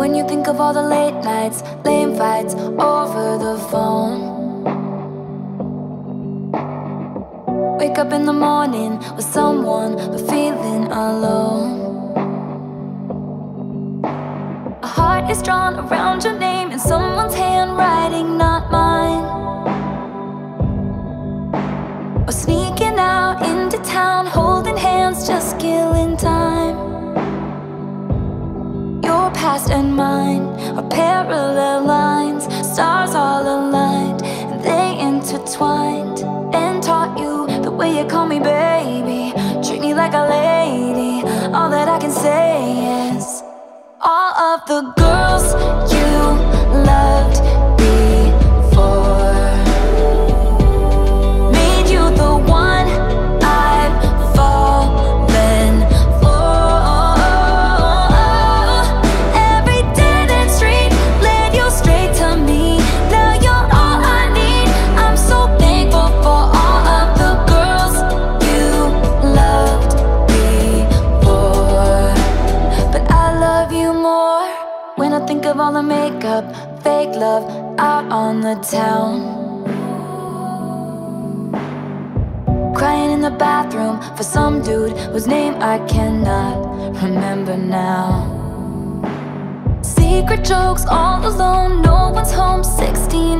When you think of all the late nights, lame fights over the phone. Wake up in the morning with someone, but feeling alone. A heart is drawn around your name in someone's handwriting, you call me baby, treat me like a lady. All that I can say is, all of the girls The makeup, fake love out on the town. Crying in the bathroom for some dude whose name I cannot remember now. Secret jokes all alone, no one's home, 16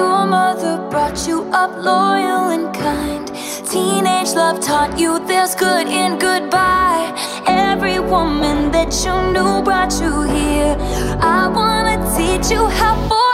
Your mother brought you up loyal and kind. Teenage love taught you there's good in goodbye. Every woman that you knew brought you here. I wanna teach you how for